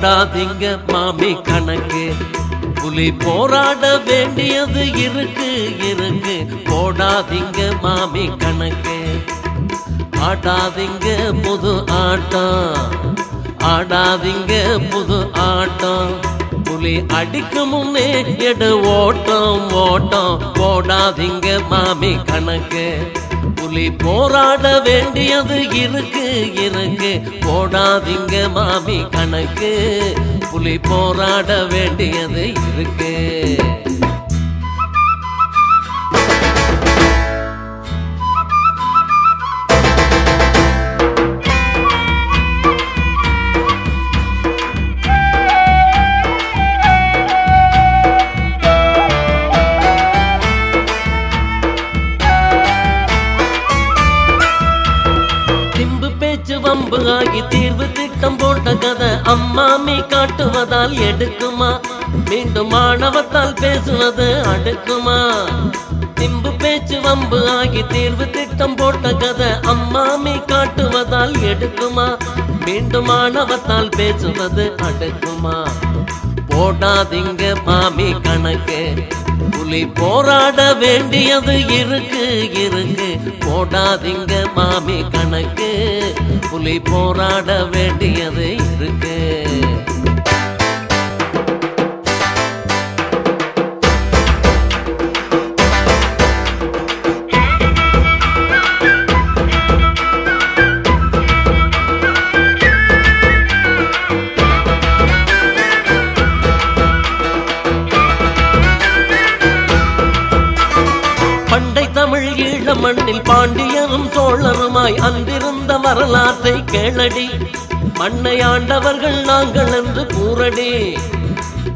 போடாதீங்க மாமி கணக்கு. புலி போராட வேண்டியது இருக்கு இருக்கு. போடாதீங்க மாமி கணக்கு. ஆடாதீங்க புது ஆட்டம். ஆடாதீங்க புது ஆட்டம். புலி அடிக்கு முன்னே எடு ஓட்டம் ஓட்டம். போடாதீங்க மாமி கணக்கு. புலி போராட வேண்டியது இருக்கு இருக்கு. போடாதீங்க மாமி கணக்கு. புலி போராட வேண்டியது இருக்கு. பேச்சு ஆகி தீர்வு திட்டம் போட்ட கதை அம்மாமி காட்டுவதால் எடுக்குமா? மீண்டும் மாணவத்தால் பேசுவது அடுக்குமா? திம்பு பேச்சு வம்பு ஆகி தீர்வு திட்டம் போட்ட கதை அம்மாமி காட்டுவதால் எடுக்குமா? மீண்டும் மாணவத்தால் பேசுவது அடுக்குமா? போடாதீங்க மாமி கணக்கு. புலி போராட வேண்டியது இருக்கு இருக்கு. போடாதீங்க மாமி கணக்கு. போராட வேண்டியது இருக்கு. மண்ணில் பாண்டியரும் சோழருமாய் அன்றிருந்த வரலாற்றை கேளடி. மண்ணை ஆண்டவர்கள் நாங்கள் என்று கூறடி.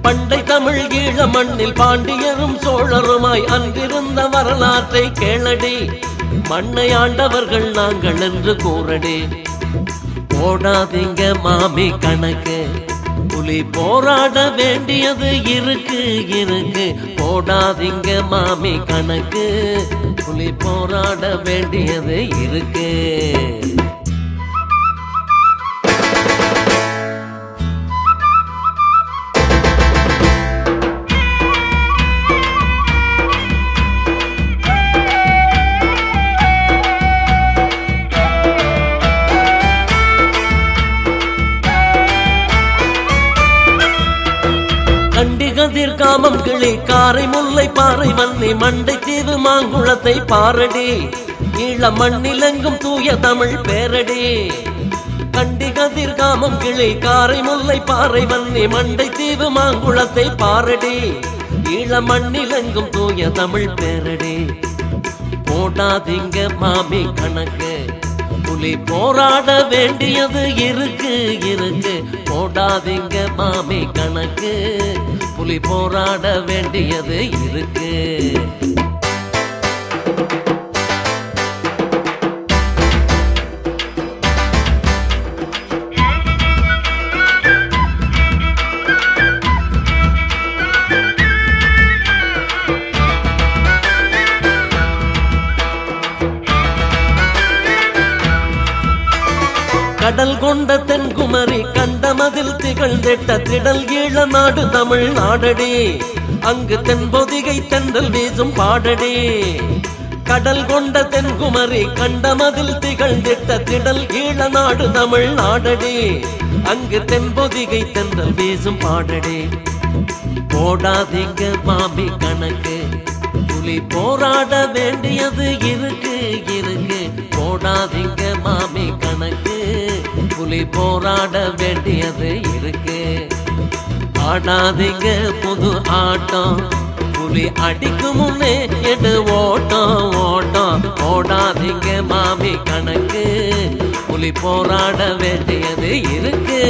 பண்டை தமிழ் ஈழ மண்ணில் பாண்டியரும் சோழருமாய் அன்றிருந்த வரலாற்றை கேளடி. மண்ணை ஆண்டவர்கள் நாங்கள் என்று கூறடி. போடாதீங்க மாமி கணக்கு. புலி போராட வேண்டியது இருக்கு இருக்கு. போடாதீங்க மாமி கணக்கு. புலி போராட வேண்டியது இருக்கு. கதிர் காமம் கிளி காரை முல்லை பாறை மண்ணி மண்டை தீவு மாங்குளத்தை பாரடி. ஈழ மண்ணிலெங்கும் தூய தமிழ் பேரடி. கண்டி கதிர் காமம் கிளி காரை முல்லை பாறை மண்ணி மண்டை தீவு மாங்குளத்தை பாரடி. ஈழ மண்ணிலெங்கும் தூய தமிழ் பேரடி. போடாதீங்க மாமி கணக்கு. புலி போராட வேண்டியது இருக்கு இருக்கு. போடாதீங்க மாமி கணக்கு. புலி போராட வேண்டியது இருக்கு. கடல் கொண்ட தென்குமரி கண்டமதில் திகழ்ந்திட்ட திடல் ஈழ நாடு தமிழ் நாடடி. அங்கு தென்பொதிகை தென்றல் வீசும் பாடடி. கடல் கொண்ட தென்குமரி கண்டமதில் திகழ்ந்திட்ட திடல் ஈழ நாடு தமிழ் நாடடி. அங்கு தென்பொதிகை தென்றல் வீசும் பாடடி. போடாதீங்க மாமி கணக்கு. புலி போராட வேண்டியது இருக்கு இருக்கு. போடாதீங்க மாமி கணக்கு. சொல்லி போராட வேண்டியது இருக்கு. ஆடாதீங்க புது ஆட்டம். புலி அடிக்கும் முன்னே எடு ஓட்டம் ஓட்டம். ஓடாதீங்க மாமி கணக்கு. புலி போராட வேண்டியது இருக்கு.